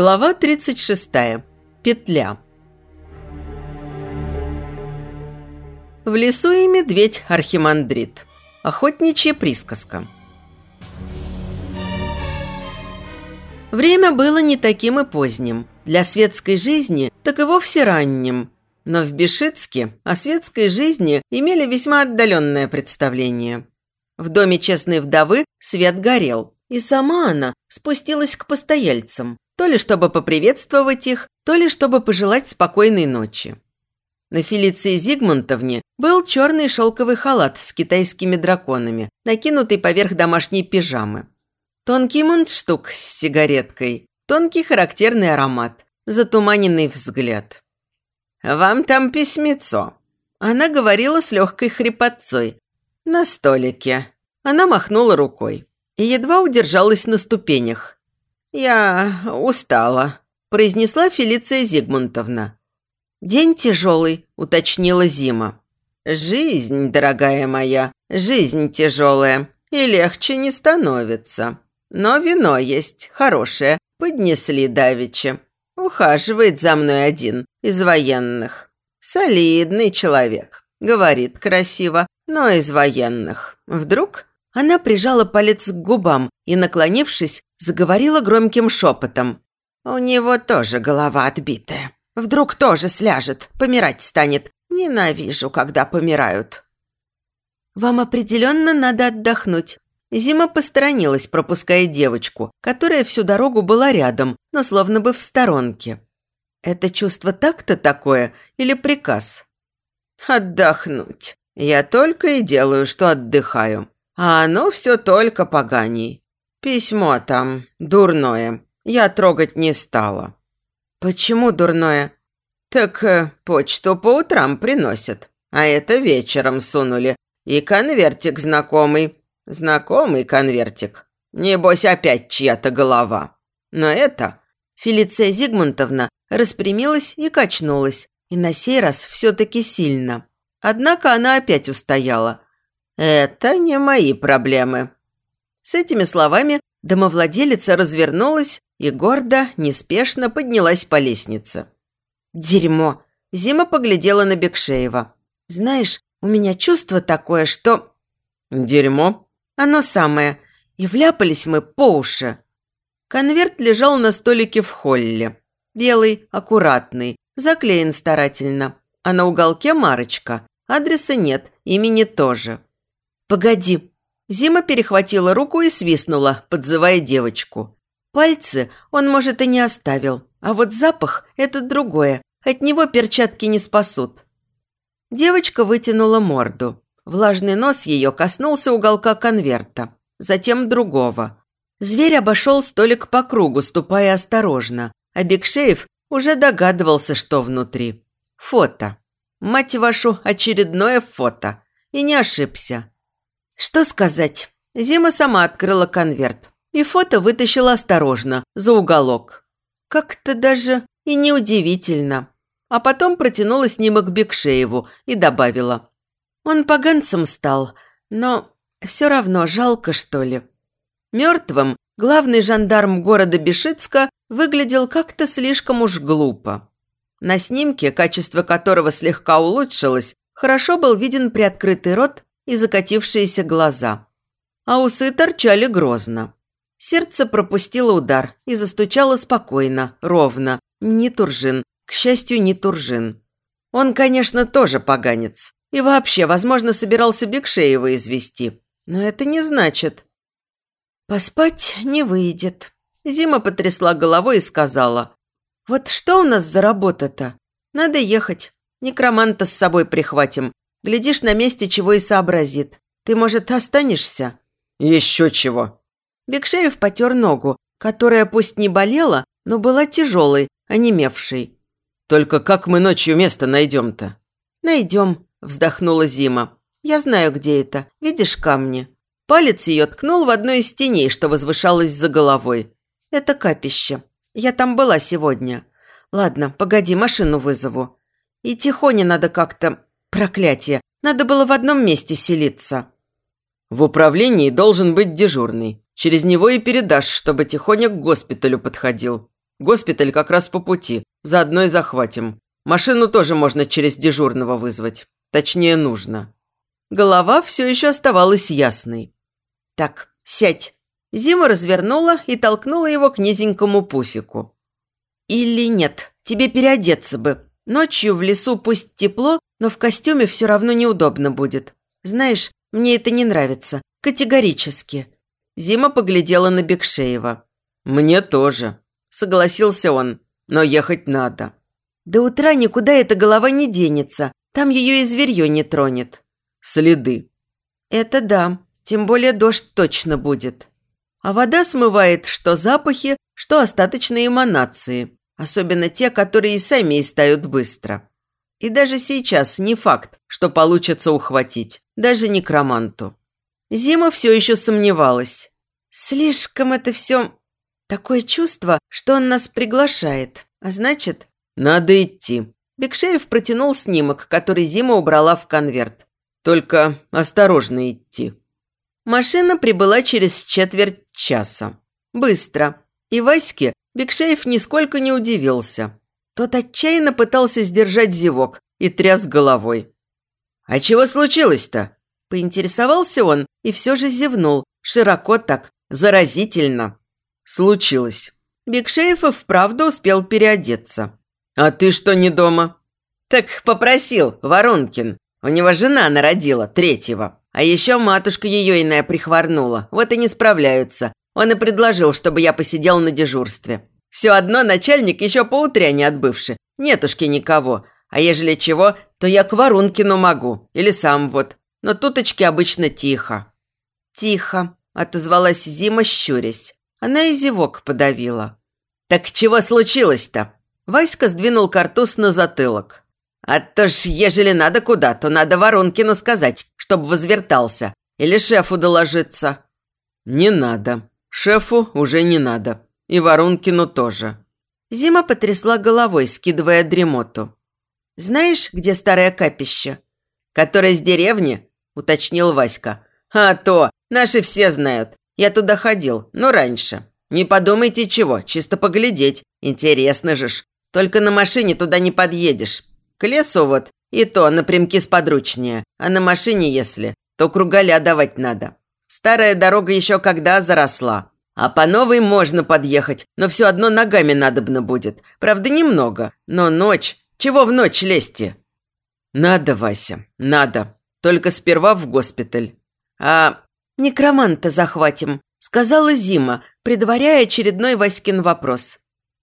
Глава 36. Петля. В лесу и медведь архимандрит. Охотничья присказка. Время было не таким и поздним. Для светской жизни так и вовсе ранним. Но в Бешицке о светской жизни имели весьма отдаленное представление. В доме честной вдовы свет горел, и сама она спустилась к постояльцам, то ли чтобы поприветствовать их, то ли чтобы пожелать спокойной ночи. На Фелиции Зигмунтовне был черный шелковый халат с китайскими драконами, накинутый поверх домашней пижамы. Тонкий мундштук с сигареткой, тонкий характерный аромат, затуманенный взгляд. «Вам там письмецо», – она говорила с легкой хрипотцой. «На столике». Она махнула рукой и едва удержалась на ступенях, «Я устала», – произнесла Фелиция Зигмунтовна. «День тяжелый», – уточнила Зима. «Жизнь, дорогая моя, жизнь тяжелая, и легче не становится. Но вино есть, хорошее, поднесли давеча. Ухаживает за мной один из военных. Солидный человек, говорит красиво, но из военных. Вдруг она прижала палец к губам и, наклонившись, заговорила громким шепотом. «У него тоже голова отбитая. Вдруг тоже сляжет, помирать станет. Ненавижу, когда помирают». «Вам определенно надо отдохнуть». Зима посторонилась, пропуская девочку, которая всю дорогу была рядом, но словно бы в сторонке. «Это чувство так-то такое или приказ?» «Отдохнуть. Я только и делаю, что отдыхаю а оно все только поганей. Письмо там дурное, я трогать не стала». «Почему дурное?» «Так э, почту по утрам приносят, а это вечером сунули. И конвертик знакомый. Знакомый конвертик. Небось, опять чья-то голова. Но это...» Фелиция Зигмунтовна распрямилась и качнулась, и на сей раз все-таки сильно. Однако она опять устояла – «Это не мои проблемы». С этими словами домовладелица развернулась и гордо, неспешно поднялась по лестнице. «Дерьмо!» Зима поглядела на Бекшеева. «Знаешь, у меня чувство такое, что...» «Дерьмо?» «Оно самое. И вляпались мы по уши». Конверт лежал на столике в холле. Белый, аккуратный, заклеен старательно. А на уголке марочка. Адреса нет, имени тоже. «Погоди!» Зима перехватила руку и свистнула, подзывая девочку. Пальцы он, может, и не оставил, а вот запах – это другое. От него перчатки не спасут. Девочка вытянула морду. Влажный нос ее коснулся уголка конверта, затем другого. Зверь обошел столик по кругу, ступая осторожно, а Бекшеев уже догадывался, что внутри. Фото. Мать вашу, очередное фото. И не ошибся. Что сказать? Зима сама открыла конверт. И фото вытащила осторожно, за уголок. Как-то даже и неудивительно. А потом протянула снимок Бекшееву и добавила. Он поганцем стал, но все равно жалко, что ли. Мертвым главный жандарм города Бешицка выглядел как-то слишком уж глупо. На снимке, качество которого слегка улучшилось, хорошо был виден приоткрытый рот и закатившиеся глаза. А усы торчали грозно. Сердце пропустило удар и застучало спокойно, ровно. Не Туржин. К счастью, не Туржин. Он, конечно, тоже поганец. И вообще, возможно, собирался Бекшеева извести. Но это не значит. Поспать не выйдет. Зима потрясла головой и сказала. Вот что у нас за работа-то? Надо ехать. Некроманта с собой прихватим. Глядишь, на месте чего и сообразит. Ты, может, останешься?» «Еще чего». Бекшеев потер ногу, которая пусть не болела, но была тяжелой, онемевшей. «Только как мы ночью место найдем-то?» «Найдем», – вздохнула Зима. «Я знаю, где это. Видишь камни?» Палец ее ткнул в одну из теней, что возвышалось за головой. «Это капище. Я там была сегодня. Ладно, погоди, машину вызову. И тихоне надо как-то Проклятие, надо было в одном месте селиться. В управлении должен быть дежурный. Через него и передашь, чтобы тихоня к госпиталю подходил. Госпиталь как раз по пути, заодно и захватим. Машину тоже можно через дежурного вызвать. Точнее, нужно». Голова все еще оставалась ясной. «Так, сядь». Зима развернула и толкнула его к низенькому пуфику. «Или нет, тебе переодеться бы. Ночью в лесу пусть тепло, но в костюме все равно неудобно будет. Знаешь, мне это не нравится. Категорически». Зима поглядела на Бекшеева. «Мне тоже», – согласился он. «Но ехать надо». «До утра никуда эта голова не денется. Там ее и зверье не тронет». «Следы». «Это да. Тем более дождь точно будет». А вода смывает что запахи, что остаточные эманации, особенно те, которые и сами истают быстро. И даже сейчас не факт, что получится ухватить, даже некроманту. Зима все еще сомневалась. Слишком это все... Такое чувство, что он нас приглашает, а значит... Надо идти. Бекшеев протянул снимок, который Зима убрала в конверт. Только осторожно идти. Машина прибыла через четверть часа. Быстро. И Ваське Бекшеев нисколько не удивился. Тот отчаянно пытался сдержать зевок и тряс головой. «А чего случилось-то?» Поинтересовался он и все же зевнул, широко так, заразительно. «Случилось». Бекшеев и вправду успел переодеться. «А ты что не дома?» «Так попросил, Воронкин. У него жена народила, третьего. А еще матушка ее иная прихворнула, вот и не справляются. Он и предложил, чтобы я посидел на дежурстве. Все одно начальник еще по не отбывший. Нетушки никого. А ежели чего, то я к Варункину могу. Или сам вот. Но туточки обычно тихо». «Тихо», – отозвалась Зима, щурясь. Она и зевок подавила. «Так чего случилось-то?» Васька сдвинул картуз на затылок. «А то ж, ежели надо куда, то надо Воронкину сказать, чтоб возвертался. Или шефу доложиться». «Не надо. Шефу уже не надо. И Воронкину тоже». Зима потрясла головой, скидывая дремоту. «Знаешь, где старое капище?» «Которое с деревни?» – уточнил Васька. «А то! Наши все знают. Я туда ходил, но раньше. Не подумайте чего, чисто поглядеть. Интересно же ж. Только на машине туда не подъедешь. К лесу вот, и то напрямки сподручнее. А на машине, если, то кругаля давать надо. Старая дорога еще когда заросла. А по новой можно подъехать, но все одно ногами надобно будет. Правда, немного. Но ночь. Чего в ночь лезьте? Надо, Вася, надо. Только сперва в госпиталь. А некроманта захватим, сказала Зима, предваряя очередной Васькин вопрос.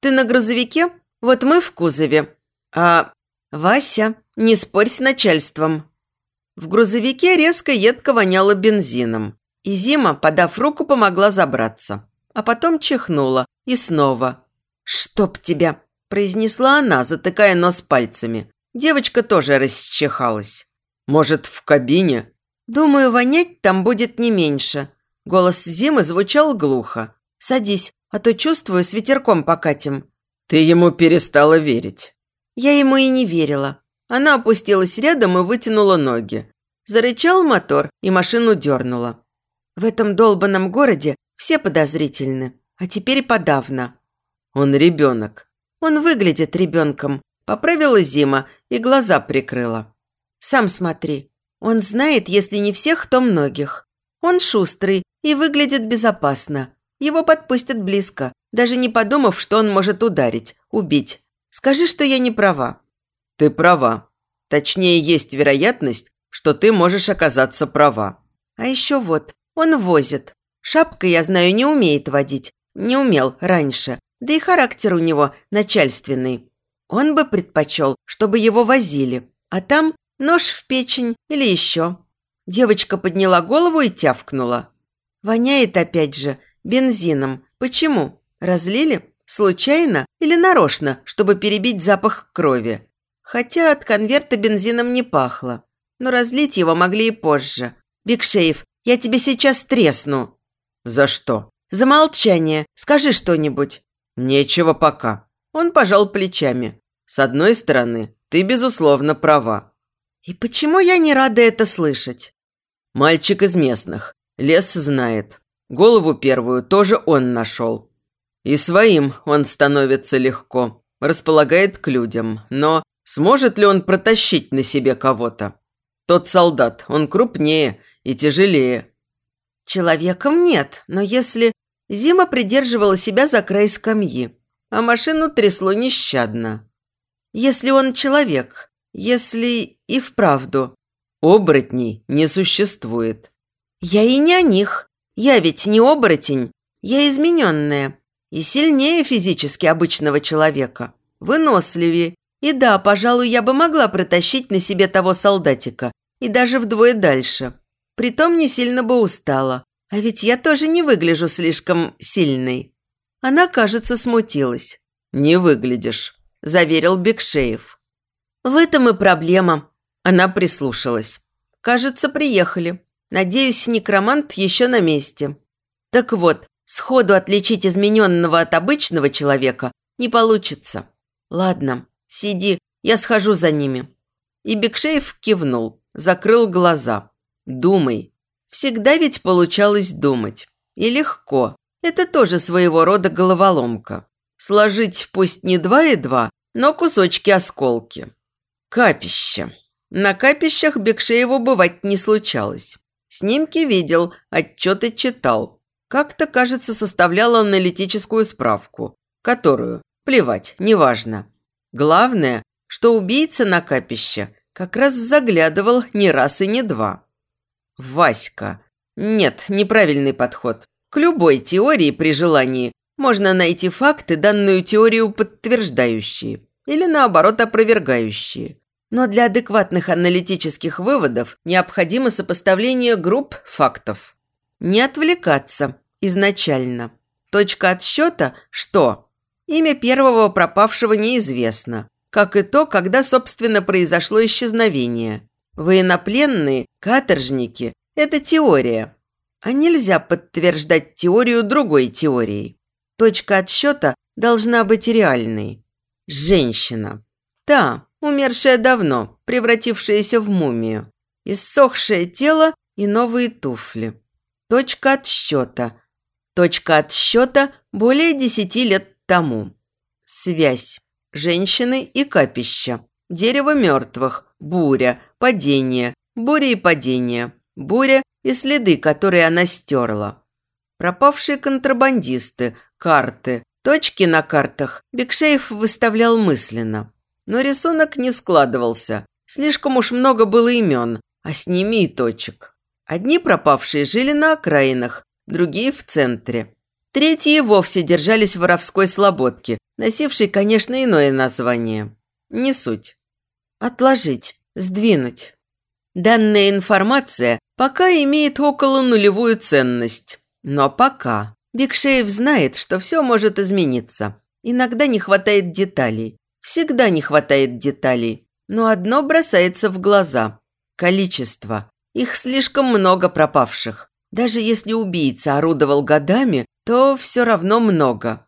Ты на грузовике? Вот мы в кузове. А «Вася, не спорь с начальством». В грузовике резко едко воняло бензином. И Зима, подав руку, помогла забраться. А потом чихнула. И снова. «Чтоб тебя!» – произнесла она, затыкая нос пальцами. Девочка тоже расчихалась. «Может, в кабине?» «Думаю, вонять там будет не меньше». Голос Зимы звучал глухо. «Садись, а то чувствую, с ветерком покатим». «Ты ему перестала верить». Я ему и не верила. Она опустилась рядом и вытянула ноги. Зарычал мотор, и машину дернула. В этом долбанном городе все подозрительны, а теперь подавно. Он ребенок. Он выглядит ребенком. Поправила Зима и глаза прикрыла. Сам смотри. Он знает, если не всех, то многих. Он шустрый и выглядит безопасно. Его подпустят близко, даже не подумав, что он может ударить, убить. Скажи, что я не права». «Ты права. Точнее, есть вероятность, что ты можешь оказаться права». «А еще вот, он возит. Шапка, я знаю, не умеет водить. Не умел раньше. Да и характер у него начальственный. Он бы предпочел, чтобы его возили. А там нож в печень или еще». Девочка подняла голову и тявкнула. «Воняет опять же бензином. Почему? Разлили?» Случайно или нарочно, чтобы перебить запах крови? Хотя от конверта бензином не пахло. Но разлить его могли и позже. «Бигшеев, я тебе сейчас тресну». «За что?» «За молчание. Скажи что-нибудь». «Нечего пока». Он пожал плечами. «С одной стороны, ты, безусловно, права». «И почему я не рада это слышать?» «Мальчик из местных. Лес знает. Голову первую тоже он нашел. И своим он становится легко, располагает к людям, но сможет ли он протащить на себе кого-то? Тот солдат, он крупнее и тяжелее. Человеком нет, но если... Зима придерживала себя за край скамьи, а машину трясло нещадно. Если он человек, если и вправду. Оборотней не существует. Я и не о них. Я ведь не оборотень. Я измененная. И сильнее физически обычного человека. Выносливее. И да, пожалуй, я бы могла протащить на себе того солдатика. И даже вдвое дальше. Притом не сильно бы устала. А ведь я тоже не выгляжу слишком сильной. Она, кажется, смутилась. «Не выглядишь», – заверил Бекшеев. «В этом и проблема». Она прислушалась. «Кажется, приехали. Надеюсь, некромант еще на месте. Так вот, сходу отличить измененного от обычного человека не получится. Ладно, сиди, я схожу за ними». И Бекшеев кивнул, закрыл глаза. «Думай». Всегда ведь получалось думать. И легко. Это тоже своего рода головоломка. Сложить пусть не два и два, но кусочки-осколки. Капище. На капищах Бекшееву бывать не случалось. Снимки видел, отчеты читал. Как-то, кажется, составлял аналитическую справку, которую, плевать, неважно. Главное, что убийца на капище как раз заглядывал не раз и не два. Васька. Нет, неправильный подход. К любой теории при желании можно найти факты, данную теорию подтверждающие или наоборот опровергающие. Но для адекватных аналитических выводов необходимо сопоставление групп фактов. Не отвлекаться изначально. Точка отсчета – что? Имя первого пропавшего неизвестно, как и то, когда, собственно, произошло исчезновение. Военнопленные, каторжники – это теория. А нельзя подтверждать теорию другой теорией. Точка отсчета должна быть реальной. Женщина. Та, умершая давно, превратившаяся в мумию. Иссохшее тело и новые туфли. Точка отсчета. Точка отсчета более десяти лет тому. Связь. Женщины и капища. Дерево мертвых. Буря. Падение. Буря и падение. Буря и следы, которые она стерла. Пропавшие контрабандисты, карты, точки на картах Бекшеев выставлял мысленно. Но рисунок не складывался. Слишком уж много было имен, а с ними и точек. Одни пропавшие жили на окраинах, другие в центре. Третьи вовсе держались в воровской слободке, носившей, конечно, иное название. Не суть. Отложить, сдвинуть. Данная информация пока имеет около нулевую ценность. Но пока. Бекшеев знает, что все может измениться. Иногда не хватает деталей. Всегда не хватает деталей. Но одно бросается в глаза. Количество. Их слишком много пропавших. Даже если убийца орудовал годами, то все равно много.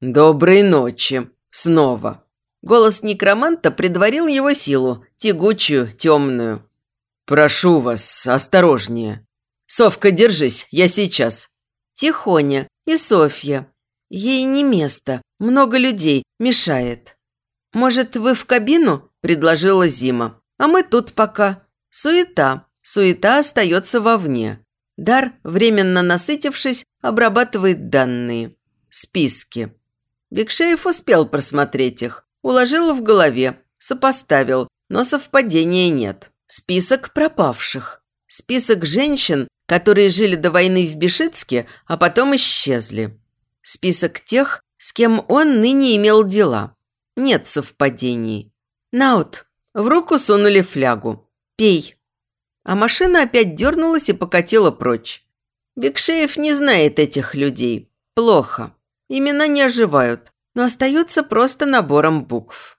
«Доброй ночи. Снова». Голос некроманта предварил его силу, тягучую, темную. «Прошу вас, осторожнее. Совка, держись, я сейчас». Тихоня и Софья. Ей не место, много людей, мешает. «Может, вы в кабину?» – предложила Зима. «А мы тут пока. Суета. Суета остается вовне. Дар, временно насытившись, обрабатывает данные. Списки. Бекшеев успел просмотреть их, уложил в голове, сопоставил, но совпадения нет. Список пропавших. Список женщин, которые жили до войны в Бешицке, а потом исчезли. Список тех, с кем он ныне имел дела. Нет совпадений. Наут. В руку сунули флягу. Пей. А машина опять дернулась и покатила прочь. Бекшеев не знает этих людей. Плохо. Имена не оживают, но остаются просто набором букв.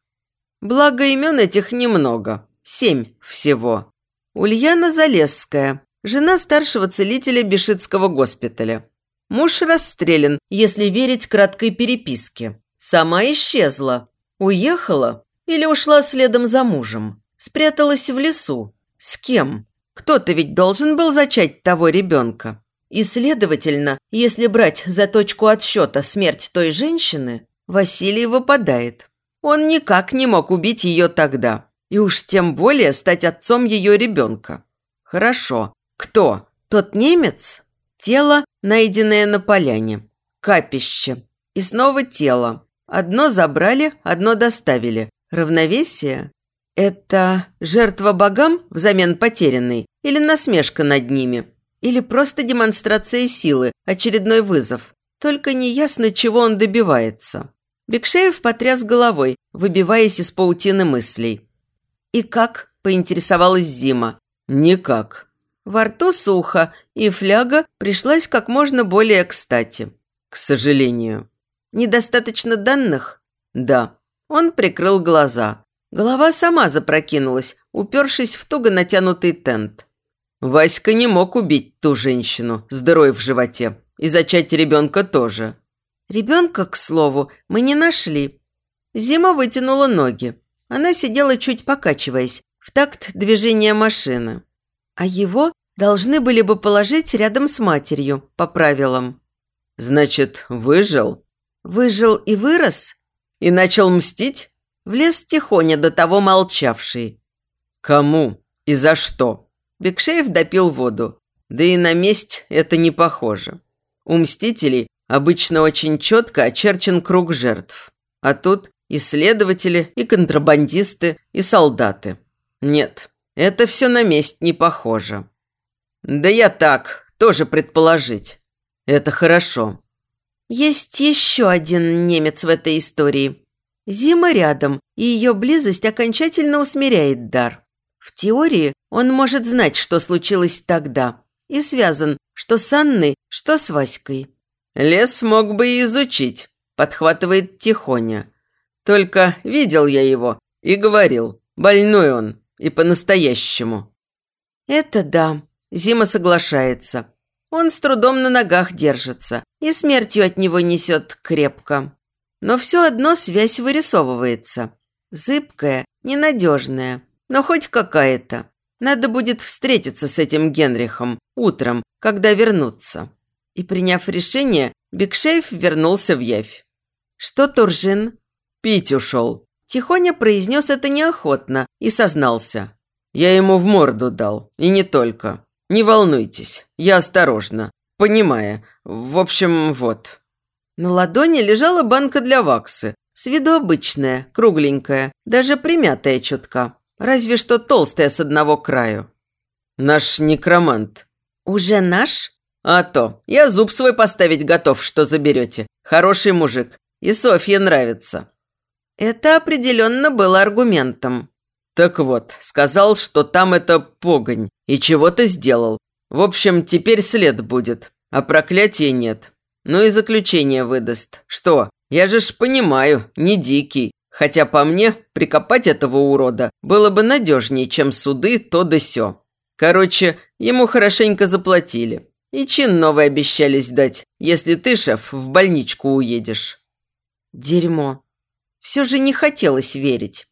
Благо имен этих немного. Семь всего. Ульяна Залесская, жена старшего целителя Бешитского госпиталя. Муж расстрелян, если верить краткой переписке. Сама исчезла. Уехала или ушла следом за мужем. Спряталась в лесу. С кем? Кто-то ведь должен был зачать того ребенка. И, следовательно, если брать за точку отсчета смерть той женщины, Василий выпадает. Он никак не мог убить ее тогда. И уж тем более стать отцом ее ребенка. Хорошо. Кто? Тот немец? Тело, найденное на поляне. Капище. И снова тело. Одно забрали, одно доставили. Равновесие? Это жертва богам взамен потерянной? Или насмешка над ними? Или просто демонстрация силы, очередной вызов? Только неясно, чего он добивается. Бекшеев потряс головой, выбиваясь из паутины мыслей. «И как?» – поинтересовалась Зима. «Никак». Во рту сухо, и фляга пришлась как можно более кстати. «К сожалению». «Недостаточно данных?» «Да». Он прикрыл глаза. Голова сама запрокинулась, упершись в туго натянутый тент. Васька не мог убить ту женщину с дырой в животе. И зачать ребенка тоже. Ребенка, к слову, мы не нашли. Зима вытянула ноги. Она сидела чуть покачиваясь, в такт движения машины. А его должны были бы положить рядом с матерью, по правилам. «Значит, выжил?» «Выжил и вырос?» «И начал мстить?» Влез тихоня до того молчавший. «Кому? И за что?» Бекшеев допил воду. Да и на месть это не похоже. У мстителей обычно очень четко очерчен круг жертв. А тут исследователи, и контрабандисты, и солдаты. Нет, это все на месть не похоже. Да я так, тоже предположить. Это хорошо. Есть еще один немец в этой истории. Зима рядом, и ее близость окончательно усмиряет дар. В теории он может знать, что случилось тогда, и связан что с Анной, что с Васькой. «Лес мог бы и изучить», – подхватывает Тихоня. «Только видел я его и говорил, больной он, и по-настоящему». «Это да», – Зима соглашается. Он с трудом на ногах держится, и смертью от него несет крепко. Но все одно связь вырисовывается. Зыбкая, ненадежная, но хоть какая-то. Надо будет встретиться с этим Генрихом утром, когда вернутся. И приняв решение, Бекшеев вернулся в Явь. «Что, Туржин?» «Пить ушел». Тихоня произнес это неохотно и сознался. «Я ему в морду дал, и не только. Не волнуйтесь, я осторожно, понимая. В общем, вот». На ладони лежала банка для ваксы, с виду обычная, кругленькая, даже примятая чутка. Разве что толстая с одного краю. Наш некромант. Уже наш? А то. Я зуб свой поставить готов, что заберете. Хороший мужик. И Софье нравится. Это определенно было аргументом. Так вот, сказал, что там это погонь. И чего-то сделал. В общем, теперь след будет. А проклятия нет. Ну и заключение выдаст. Что? Я же ж понимаю, не дикий. Хотя по мне, прикопать этого урода было бы надежнее, чем суды то да сё. Короче, ему хорошенько заплатили. И чин новый обещались дать, если ты, шеф, в больничку уедешь. Дерьмо. Все же не хотелось верить.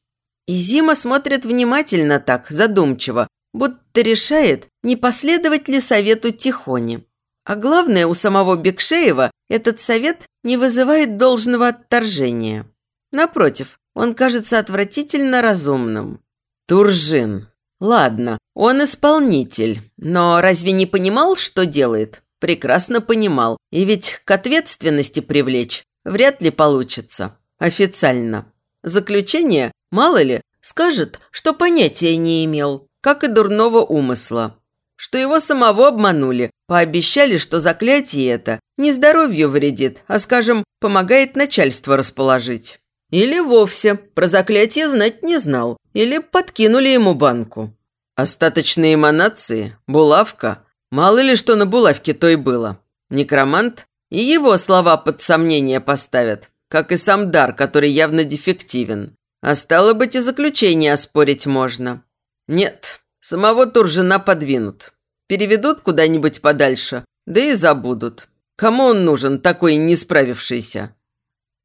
И Зима смотрит внимательно так, задумчиво, будто решает, не последовать ли совету Тихони. А главное, у самого Бекшеева этот совет не вызывает должного отторжения. Напротив, он кажется отвратительно разумным. Туржин. Ладно, он исполнитель, но разве не понимал, что делает? Прекрасно понимал. И ведь к ответственности привлечь вряд ли получится. Официально. Заключение, мало ли, скажет, что понятия не имел, как и дурного умысла. Что его самого обманули, пообещали, что заклятие это не здоровью вредит, а, скажем, помогает начальство расположить. Или вовсе про заклятие знать не знал. Или подкинули ему банку. Остаточные эманации, булавка. Мало ли что на булавке той было. Некромант и его слова под сомнение поставят, как и сам дар, который явно дефективен. А стало быть, и заключение оспорить можно. Нет, самого Туржина подвинут. Переведут куда-нибудь подальше, да и забудут. Кому он нужен, такой не справившийся?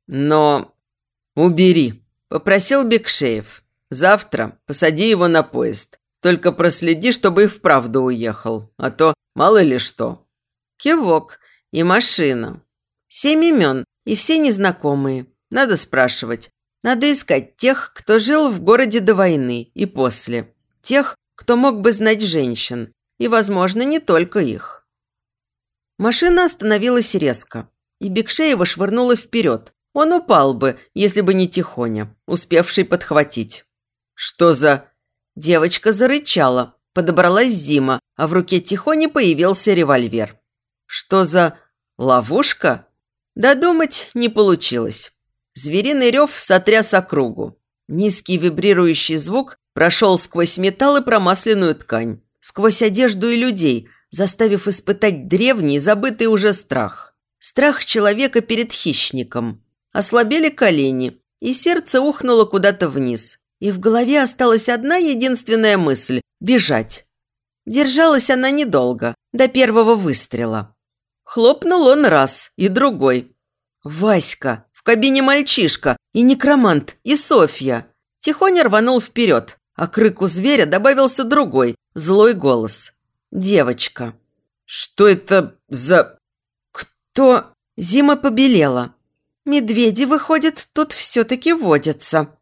Но «Убери», – попросил Бекшеев. «Завтра посади его на поезд. Только проследи, чтобы и вправду уехал, а то мало ли что». Кивок и машина. Семь имен, и все незнакомые. Надо спрашивать. Надо искать тех, кто жил в городе до войны и после. Тех, кто мог бы знать женщин. И, возможно, не только их. Машина остановилась резко, и Бекшеева швырнула вперед. Он упал бы, если бы не Тихоня, успевший подхватить. «Что за...» Девочка зарычала, подобралась Зима, а в руке Тихони появился револьвер. «Что за... ловушка?» Додумать не получилось. Звериный рев сотряс округу. Низкий вибрирующий звук прошел сквозь металл и промасленную ткань, сквозь одежду и людей, заставив испытать древний, забытый уже страх. Страх человека перед хищником. Ослабели колени, и сердце ухнуло куда-то вниз. И в голове осталась одна единственная мысль – бежать. Держалась она недолго, до первого выстрела. Хлопнул он раз и другой. Васька, в кабине мальчишка, и некромант, и Софья. Тихоня рванул вперед, а к рыку зверя добавился другой, злой голос. Девочка. «Что это за... кто...» Зима побелела. «Медведи, выходят, тут все-таки водятся»,